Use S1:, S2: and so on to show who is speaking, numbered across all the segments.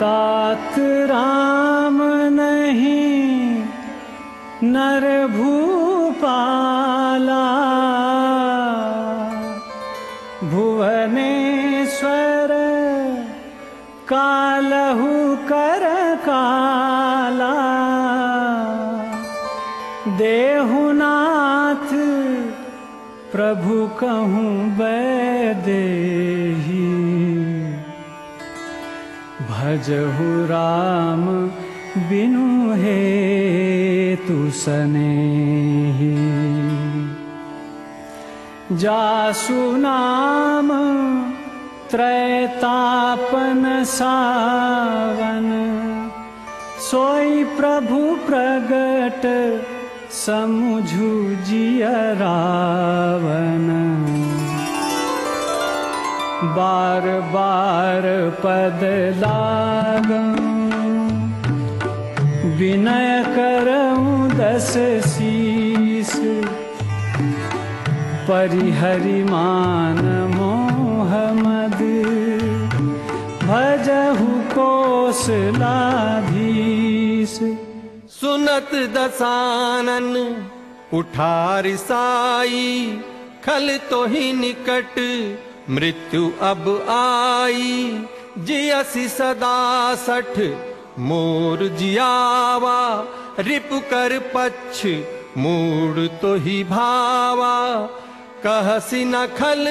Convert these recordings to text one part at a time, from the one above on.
S1: तात राम नहीं नर भूपाला। भुवनेश्वर कालहु कर काला। देहुनाथ प्रभु कहूँ बैदेही भजहु राम बिनु हे तु सने जासु नाम त्रैतापन सावन सोई प्रभु प्रगट समुझु जिय रावण बार बार पद लागूं विनय परिहरि मान मोहमद भजहु कोसलाधीश
S2: सुनत दसानन उठार साई खल तो ही निकट मृत्यु अब आई जियसी सदा सठ मोर जियावा रिप कर पछ मूड तो ही भावा। कहसी न खल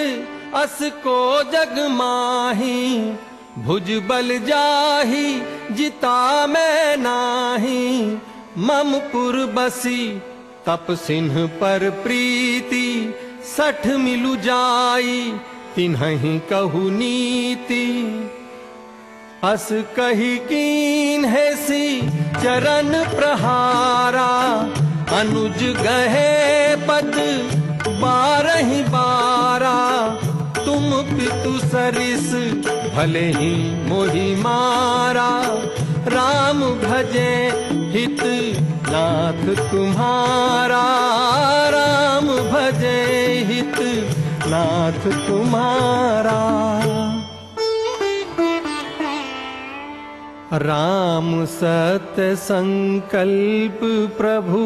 S2: अस को जग माही भुज बल जाही जिता मैं नाही। ममपुर बसी तप सिंह पर प्रीति सठ मिलु जाई नीति। अस कही कीन है सी चरण प्रहारा। अनुज गहे पद बारही बारा। तुम पितु सरिस भले ही मोहि राम भजे हित नाथ तुम्हारा। राम भजे हित नाथ तुम्हारा। राम सत्य संकल्प प्रभु,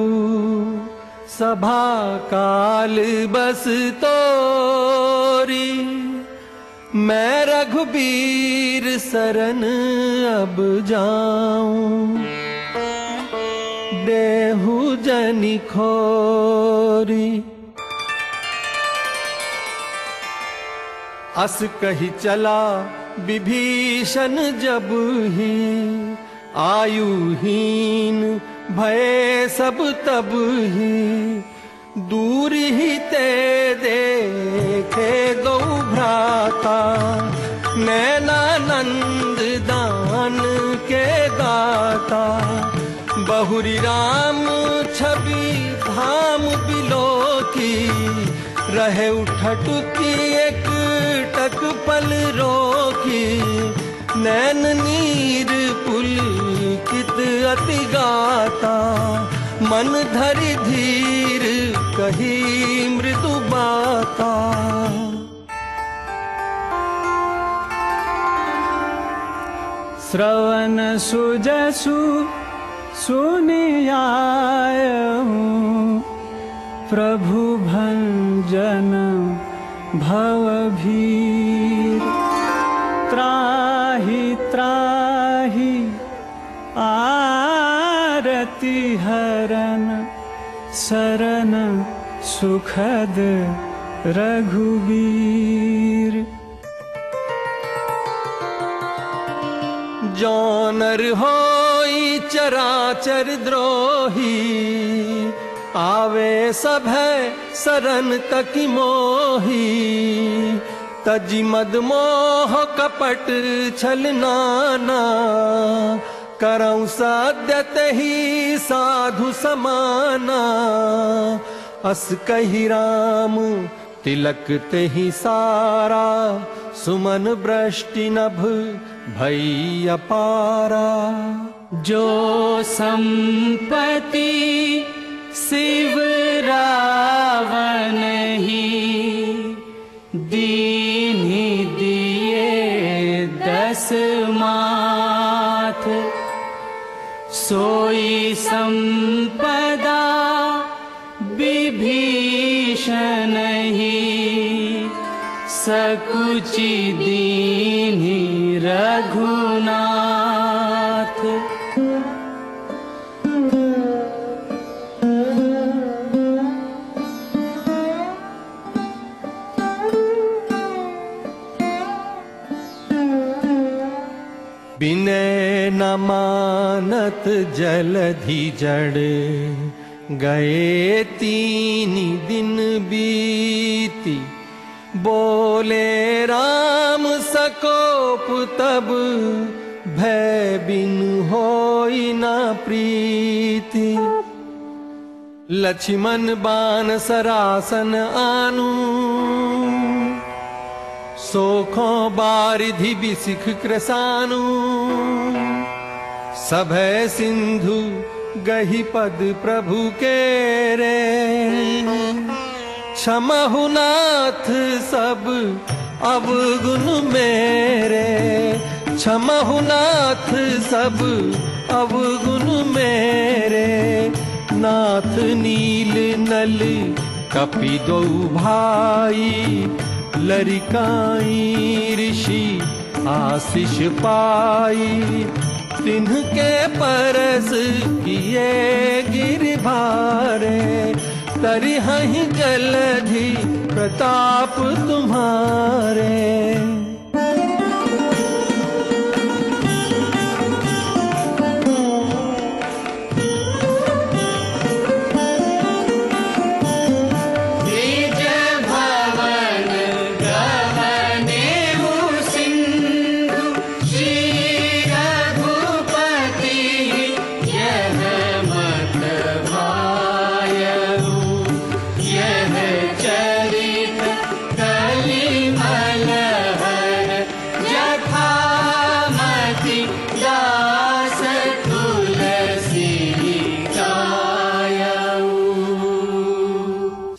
S2: सभा काल बस तोरी। मैं रघुबीर शरण अब जाऊँ। देहु जनि अस कही चला विभीषण जब ही आयुहीन भय सब तब ही दूर ही ते देखे दो भ्राता नैनानंद दान के दाता बहुरी राम छवि रहे उठटुकी एक टक पल रोकी। नैन नीर पुल कित अति गाता। मन धरि धीर कही मृदु बाता।
S1: श्रवण सुजसु प्रभु भंजन भवभीर। त्राहि आरति हरन शरण सुखद रघुवीर।
S2: जौनर होई चराचर द्रोही आवे है शरण तक मोही। तजी मद मोह कपट छल नाना। करऊं सद्यत ही साधु समाना। अस कही राम तिलक ते ही सारा। सुमन वृष्टि नभ भई अपारा।
S1: जो संपत्ति शिव रावण ही दीन दिए दस मान सोई संपदा विभीषण ही। सकुचि दीनि रघुनाथ
S2: विनय न मानत जलधि जड़। गए तीन दिन बीती। बोले राम सकोप तब भय बिन होई न प्रीति। लक्ष्मण बान सरासन आनू। सोखो बारिधि बिसिख कृसानु सभय सिंधु गही पद प्रभु के रे। क्षमहुनाथ सब अवगुण मेरे। क्षमहुनाथ सब अवगुण मेरे। नाथ नील नल कपि दो भाई लरिकाई ऋषि आशीष पाई तिन्ह के परस किए गिर भारे तरिहहि जलधि प्रताप तुम्हारे।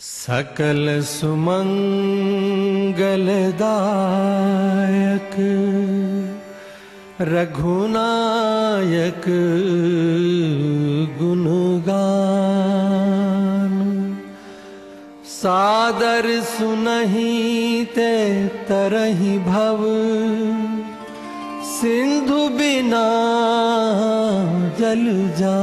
S2: सकल सुमंगलदायक रघुनायक गुणगान। सादर सुनहि ते तरहि भव सिंधु बिना जल जा